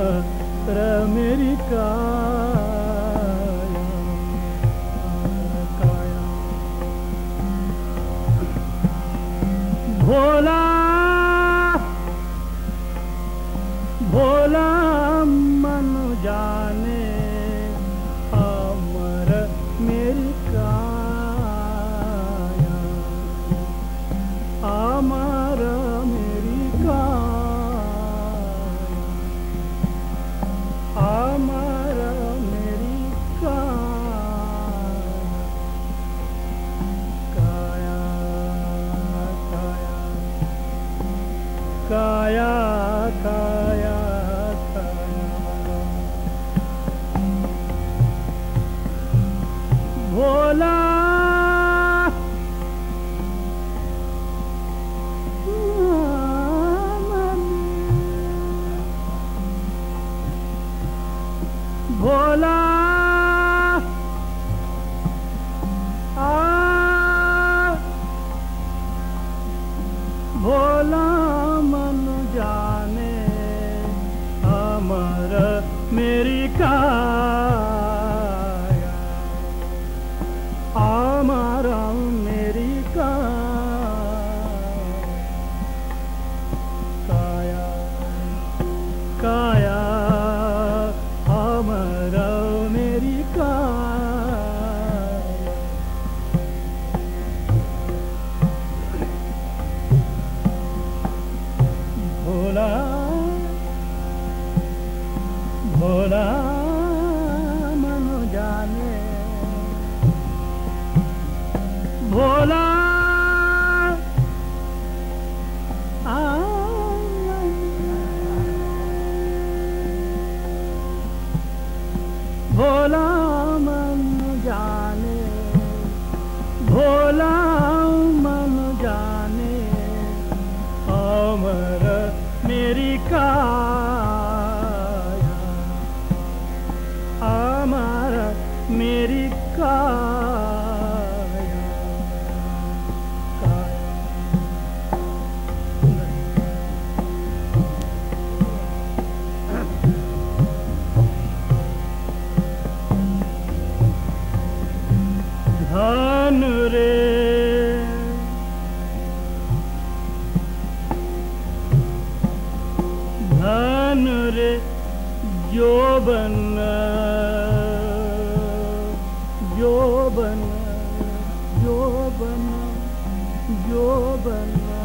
अमेरिकाया भोला बोला भोला भोला मेरी का बना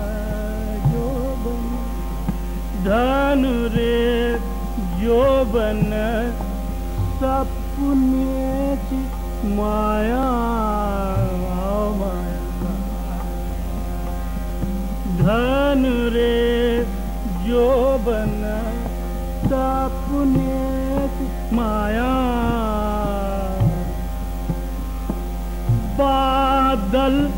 जो बना धनु रे, जो बन सपने माया माया। धनु रे, जो बन सपने माया। बादल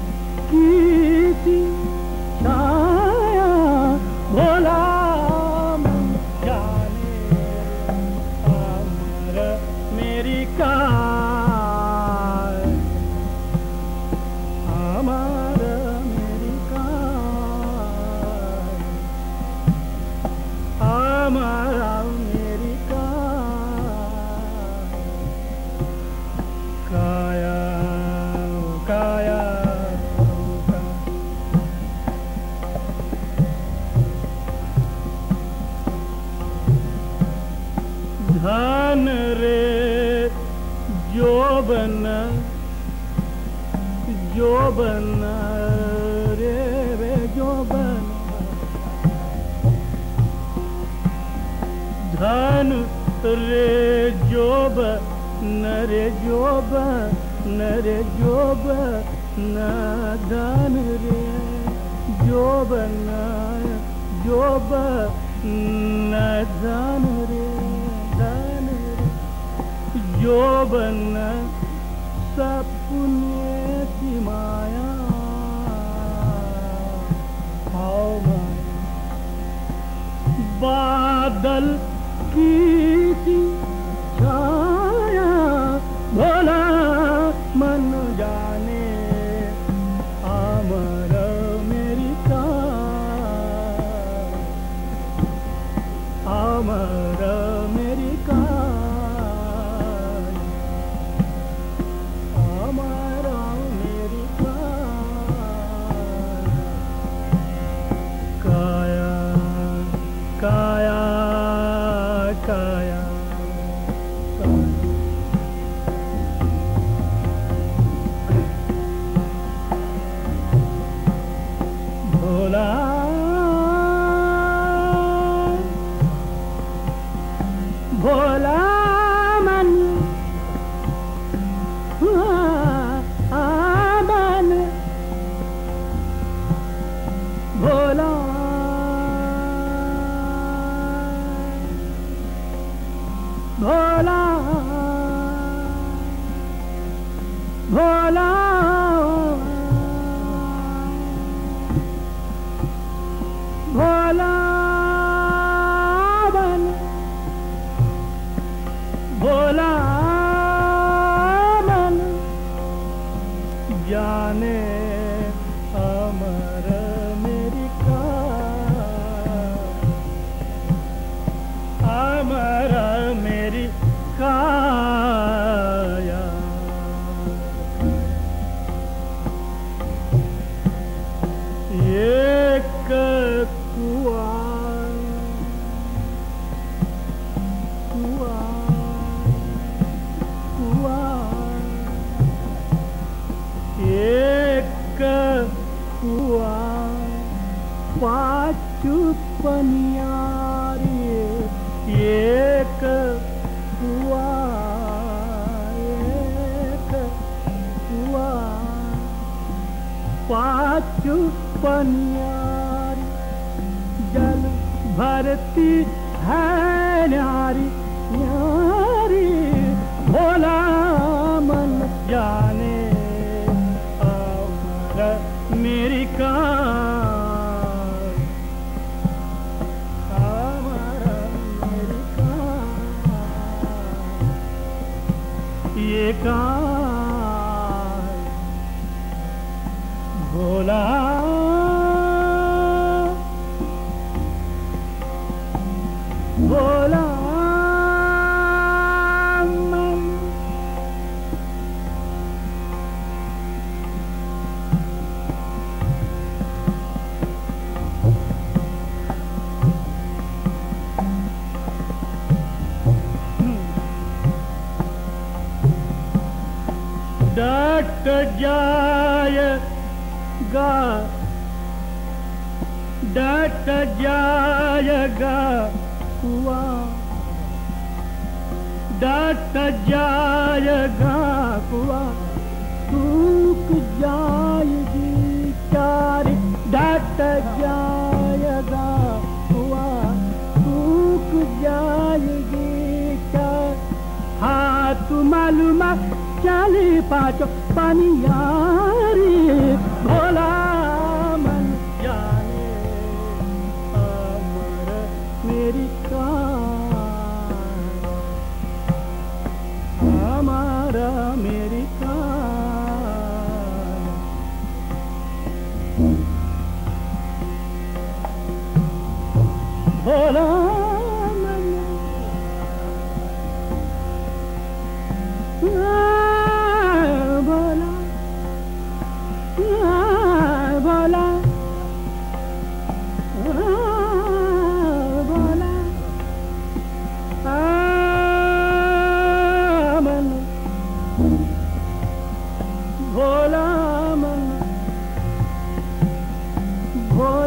धन रे जोबन जोबन रे रे जोबन धन रे जोब न रे जोब न रे जोब न धन रे जोब न जोब न धन रे। ಜೋಬನ್ನ Bola पाचु पनियारी जल भरती है नारी न्यारी भोला मन जाने मेरी का अमर kerja डट कुआ सूख जाएगी चार। डट जाएगा कुआ सूख जाएगी चार। हाथ मालूम चाली पाँच पनियारी भोला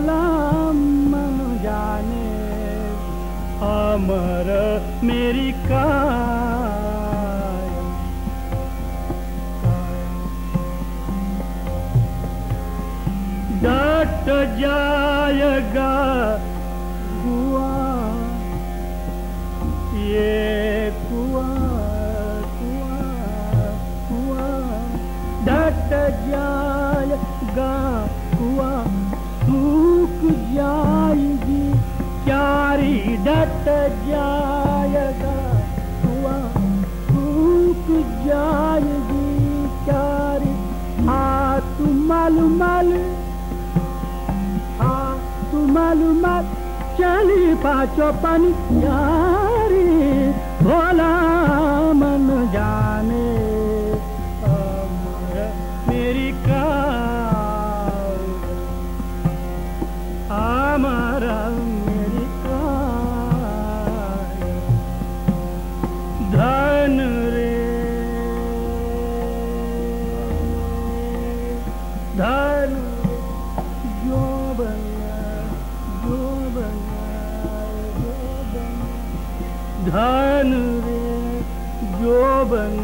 सलाम जाने अमर मेरी काय डट जा Για εσύ α, το μαλο μαλο, α, το μαλο μας, έλιπα χωρίς καιρού, χωρίς. धन रे जोबन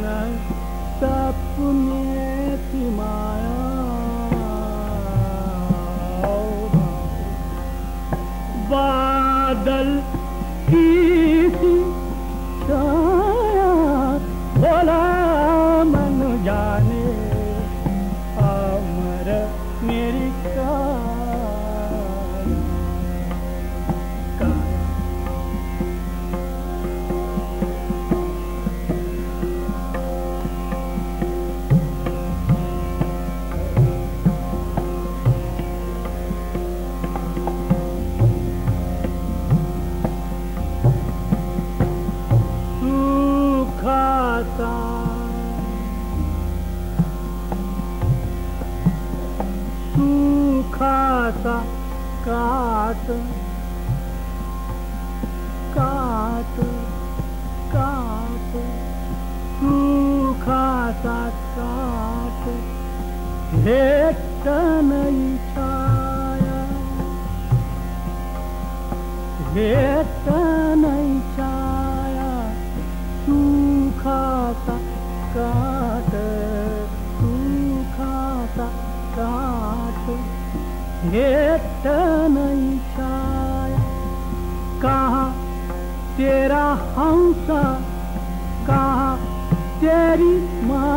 भेटता नहीं छाया भेटता नहीं छाया सूखा सा काट सूखा सा काट भेटता नहीं छाया कहा तेरा हंसा कहा तेरी माँ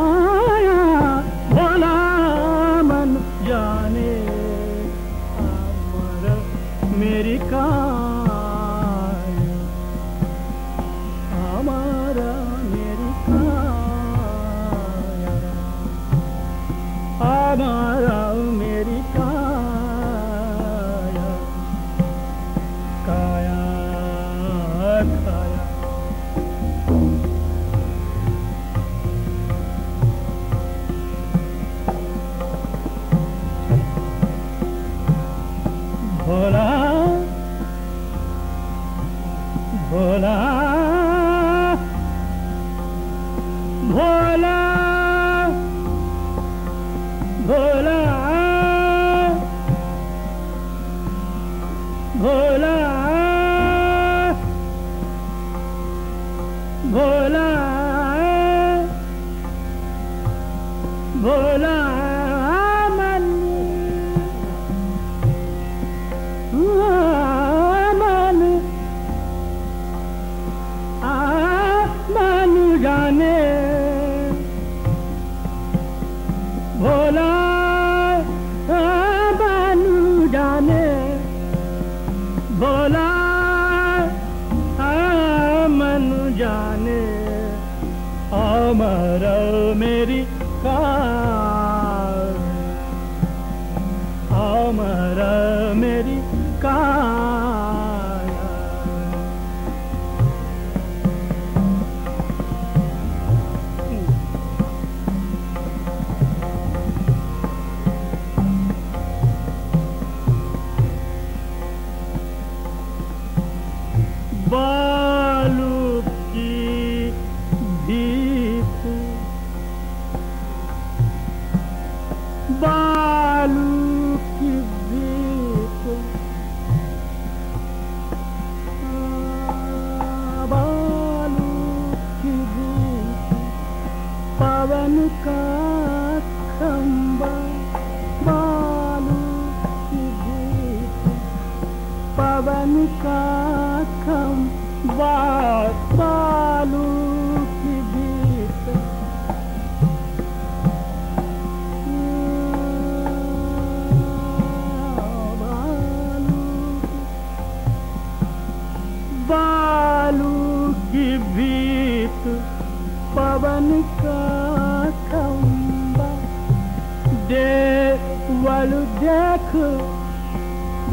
देख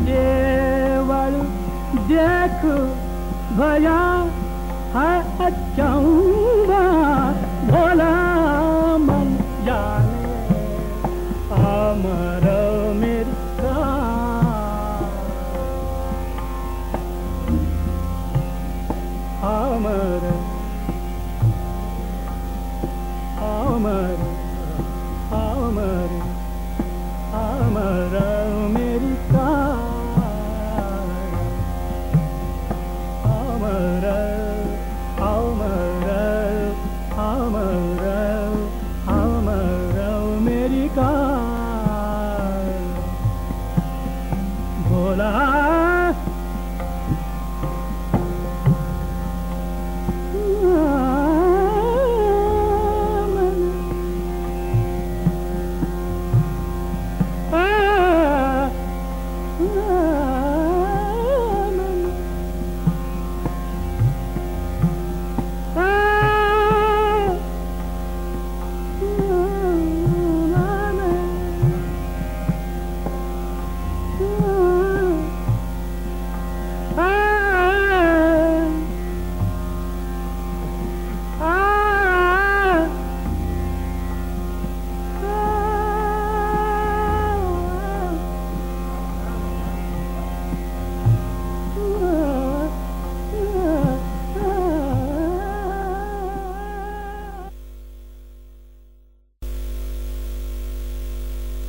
देवर देख भया है अचंबा भोला मन जाने अमर